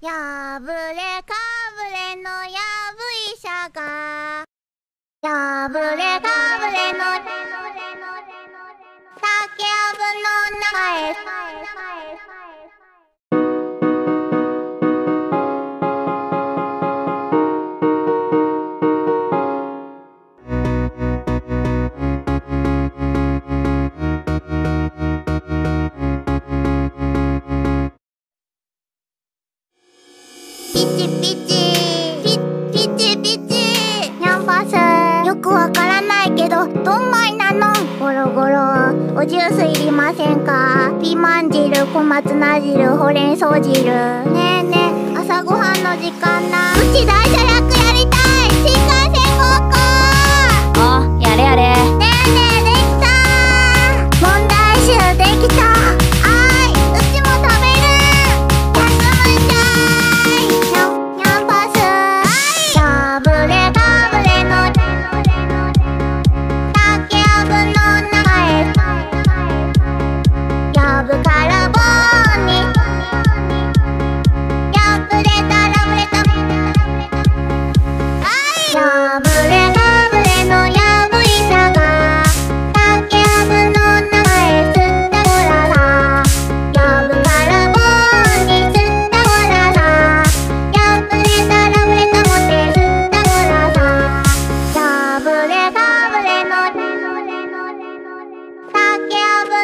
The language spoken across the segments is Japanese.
やぶれかぶれのやぶ医者が。やぶれかぶれの竹やぶの中へチピチ。ピピチ。ピチキャンパス。よくわからないけどどんまいなのゴロゴロ。おジュースいりませんか？ピーマン汁小松菜汁ほうれん草汁。ねえねえ朝ごはんの時間な。うち大車役や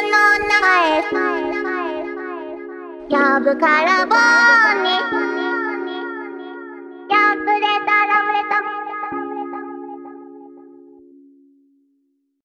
の中へやぶから棒に。